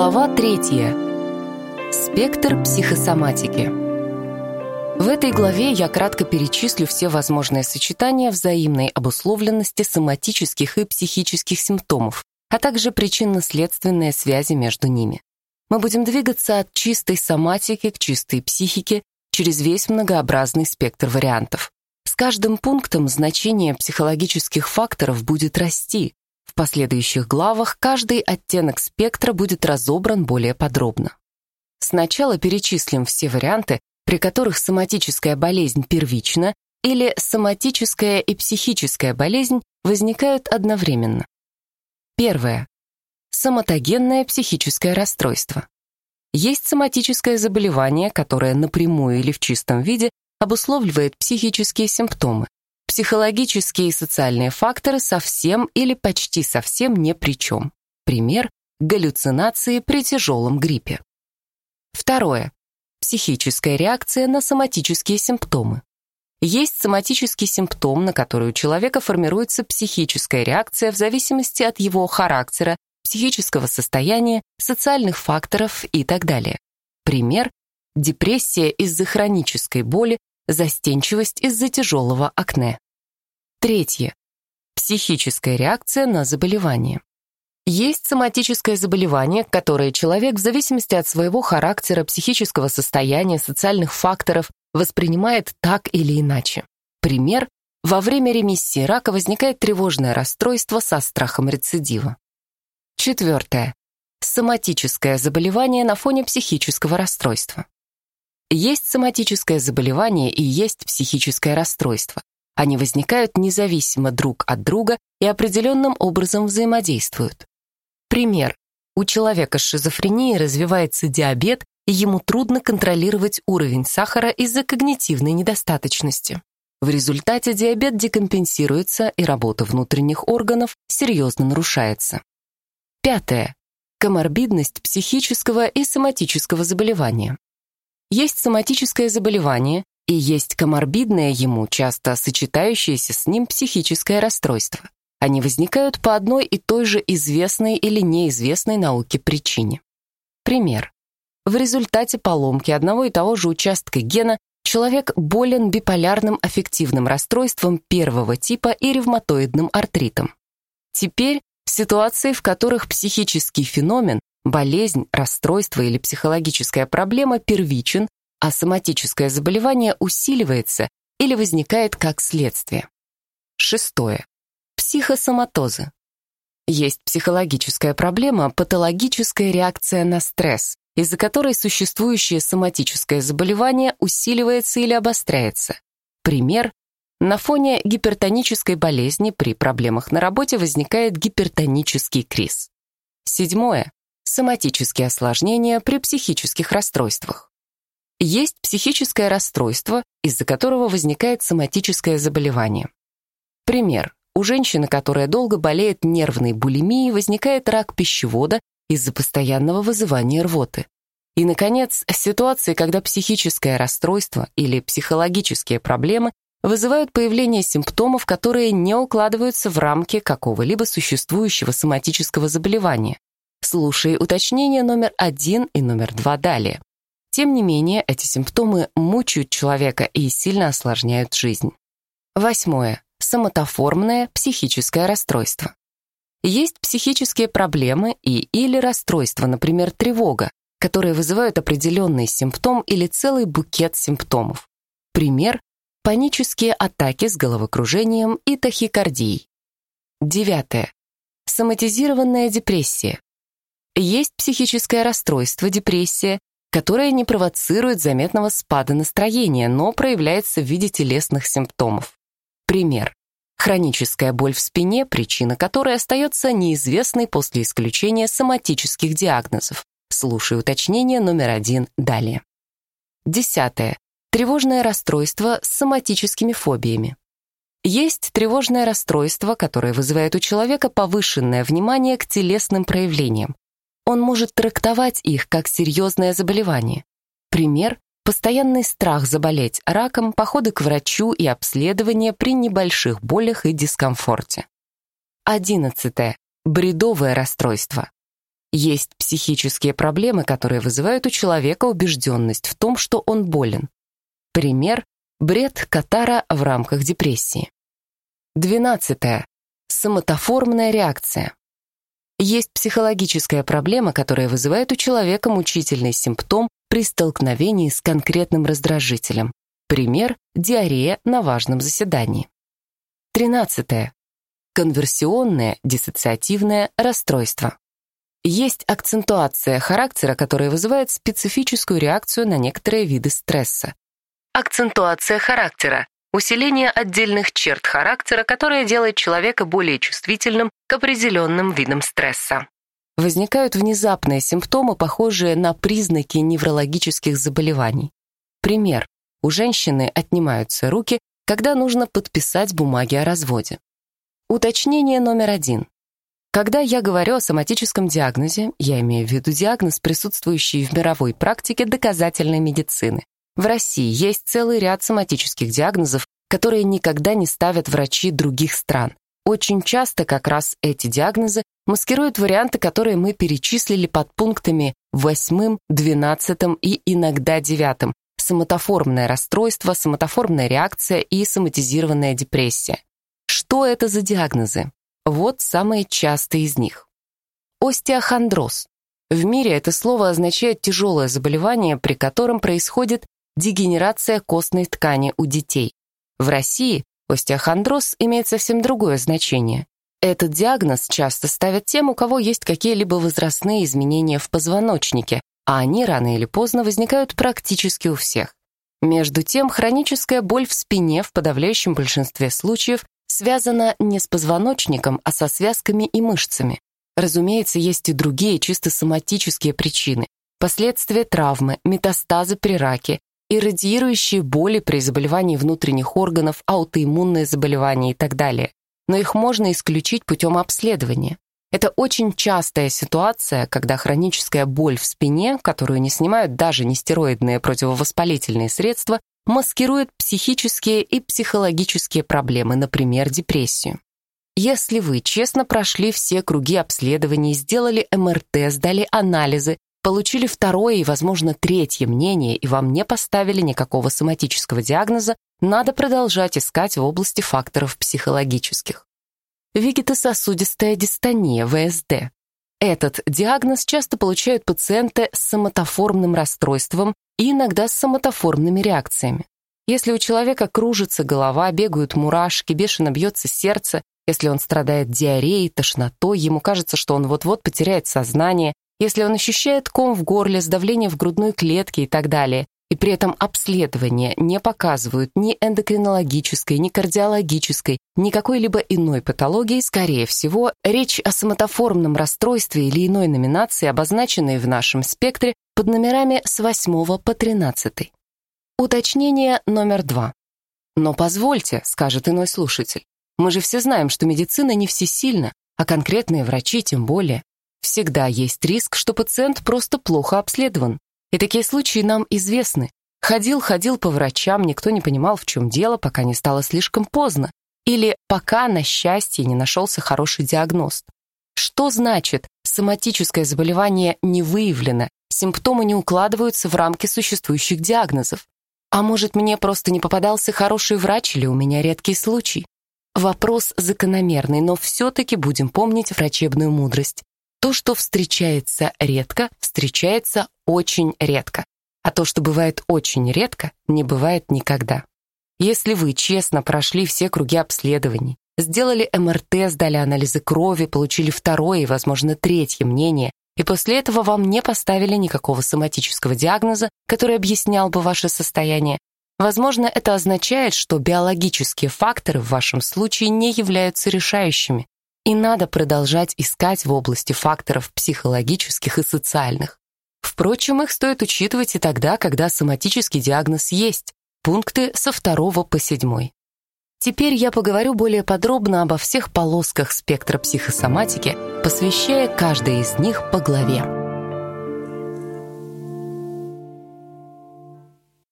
Глава третья. Спектр психосоматики. В этой главе я кратко перечислю все возможные сочетания взаимной обусловленности соматических и психических симптомов, а также причинно-следственные связи между ними. Мы будем двигаться от чистой соматики к чистой психике через весь многообразный спектр вариантов. С каждым пунктом значение психологических факторов будет расти, последующих главах каждый оттенок спектра будет разобран более подробно. Сначала перечислим все варианты, при которых соматическая болезнь первична или соматическая и психическая болезнь возникают одновременно. Первое. Соматогенное психическое расстройство. Есть соматическое заболевание, которое напрямую или в чистом виде обусловливает психические симптомы, Психологические и социальные факторы совсем или почти совсем не при чем. Пример – галлюцинации при тяжелом гриппе. Второе. Психическая реакция на соматические симптомы. Есть соматический симптом, на который у человека формируется психическая реакция в зависимости от его характера, психического состояния, социальных факторов и так далее. Пример – депрессия из-за хронической боли, застенчивость из-за тяжелого акне. Третье. Психическая реакция на заболевание. Есть соматическое заболевание, которое человек в зависимости от своего характера, психического состояния, социальных факторов воспринимает так или иначе. Пример. Во время ремиссии рака возникает тревожное расстройство со страхом рецидива. Четвертое. Соматическое заболевание на фоне психического расстройства. Есть соматическое заболевание и есть психическое расстройство. Они возникают независимо друг от друга и определенным образом взаимодействуют. Пример. У человека с шизофренией развивается диабет, и ему трудно контролировать уровень сахара из-за когнитивной недостаточности. В результате диабет декомпенсируется, и работа внутренних органов серьезно нарушается. Пятое. Коморбидность психического и соматического заболевания. Есть соматическое заболевание и есть коморбидное ему, часто сочетающееся с ним психическое расстройство. Они возникают по одной и той же известной или неизвестной науке причине. Пример. В результате поломки одного и того же участка гена человек болен биполярным аффективным расстройством первого типа и ревматоидным артритом. Теперь ситуации, в которых психический феномен Болезнь, расстройство или психологическая проблема первичен, а соматическое заболевание усиливается или возникает как следствие. Шестое. Психосоматозы. Есть психологическая проблема, патологическая реакция на стресс, из-за которой существующее соматическое заболевание усиливается или обостряется. Пример. На фоне гипертонической болезни при проблемах на работе возникает гипертонический криз. Седьмое соматические осложнения при психических расстройствах. Есть психическое расстройство, из-за которого возникает соматическое заболевание. Пример. У женщины, которая долго болеет нервной булимией, возникает рак пищевода из-за постоянного вызывания рвоты. И, наконец, ситуации, когда психическое расстройство или психологические проблемы вызывают появление симптомов, которые не укладываются в рамки какого-либо существующего соматического заболевания, Слушай уточнения номер один и номер два далее. Тем не менее, эти симптомы мучают человека и сильно осложняют жизнь. Восьмое. Самотоформное психическое расстройство. Есть психические проблемы и или расстройства, например, тревога, которые вызывают определенный симптом или целый букет симптомов. Пример – панические атаки с головокружением и тахикардией. Девятое. Соматизированная депрессия. Есть психическое расстройство, депрессия, которое не провоцирует заметного спада настроения, но проявляется в виде телесных симптомов. Пример. Хроническая боль в спине, причина которой остается неизвестной после исключения соматических диагнозов. Слушай уточнение номер один далее. Десятое. Тревожное расстройство с соматическими фобиями. Есть тревожное расстройство, которое вызывает у человека повышенное внимание к телесным проявлениям, он может трактовать их как серьезное заболевание. Пример – постоянный страх заболеть раком, походы к врачу и обследование при небольших болях и дискомфорте. Одиннадцатое. Бредовое расстройство. Есть психические проблемы, которые вызывают у человека убежденность в том, что он болен. Пример – бред Катара в рамках депрессии. Двенадцатое. Самотоформная реакция. Есть психологическая проблема, которая вызывает у человека мучительный симптом при столкновении с конкретным раздражителем. Пример – диарея на важном заседании. Тринадцатое. Конверсионное диссоциативное расстройство. Есть акцентуация характера, которая вызывает специфическую реакцию на некоторые виды стресса. Акцентуация характера – усиление отдельных черт характера, которое делает человека более чувствительным к определенным видам стресса. Возникают внезапные симптомы, похожие на признаки неврологических заболеваний. Пример. У женщины отнимаются руки, когда нужно подписать бумаги о разводе. Уточнение номер один. Когда я говорю о соматическом диагнозе, я имею в виду диагноз, присутствующий в мировой практике доказательной медицины. В России есть целый ряд соматических диагнозов, которые никогда не ставят врачи других стран. Очень часто как раз эти диагнозы маскируют варианты, которые мы перечислили под пунктами 8, 12 и иногда 9. Соматоформное расстройство, соматоформная реакция и соматизированная депрессия. Что это за диагнозы? Вот самые частые из них. Остеохондроз. В мире это слово означает тяжелое заболевание, при котором происходит дегенерация костной ткани у детей. В России остеохондроз имеет совсем другое значение. Этот диагноз часто ставят тем, у кого есть какие-либо возрастные изменения в позвоночнике, а они рано или поздно возникают практически у всех. Между тем, хроническая боль в спине в подавляющем большинстве случаев связана не с позвоночником, а со связками и мышцами. Разумеется, есть и другие чисто соматические причины. Последствия травмы, метастазы при раке, иррадиирующие боли при заболевании внутренних органов, аутоиммунные заболевания и так далее. Но их можно исключить путем обследования. Это очень частая ситуация, когда хроническая боль в спине, которую не снимают даже нестероидные противовоспалительные средства, маскирует психические и психологические проблемы, например, депрессию. Если вы честно прошли все круги обследований, сделали МРТ, сдали анализы, получили второе и, возможно, третье мнение, и вам не поставили никакого соматического диагноза, надо продолжать искать в области факторов психологических. Вегетососудистая дистония, ВСД. Этот диагноз часто получают пациенты с соматоформным расстройством и иногда с соматоформными реакциями. Если у человека кружится голова, бегают мурашки, бешено бьется сердце, если он страдает диареей, тошнотой, ему кажется, что он вот-вот потеряет сознание, если он ощущает ком в горле, сдавление в грудной клетке и так далее, и при этом обследования не показывают ни эндокринологической, ни кардиологической, ни какой-либо иной патологии, скорее всего, речь о соматоформном расстройстве или иной номинации, обозначенной в нашем спектре под номерами с 8 по 13. Уточнение номер два. Но позвольте, скажет иной слушатель, мы же все знаем, что медицина не всесильна, а конкретные врачи тем более. Всегда есть риск, что пациент просто плохо обследован. И такие случаи нам известны. Ходил-ходил по врачам, никто не понимал, в чем дело, пока не стало слишком поздно. Или пока, на счастье, не нашелся хороший диагноз. Что значит соматическое заболевание не выявлено, симптомы не укладываются в рамки существующих диагнозов? А может, мне просто не попадался хороший врач или у меня редкий случай? Вопрос закономерный, но все-таки будем помнить врачебную мудрость. То, что встречается редко, встречается очень редко. А то, что бывает очень редко, не бывает никогда. Если вы честно прошли все круги обследований, сделали МРТ, сдали анализы крови, получили второе и, возможно, третье мнение, и после этого вам не поставили никакого соматического диагноза, который объяснял бы ваше состояние, возможно, это означает, что биологические факторы в вашем случае не являются решающими, и надо продолжать искать в области факторов психологических и социальных. Впрочем, их стоит учитывать и тогда, когда соматический диагноз есть, пункты со второго по седьмой. Теперь я поговорю более подробно обо всех полосках спектра психосоматики, посвящая каждой из них по главе.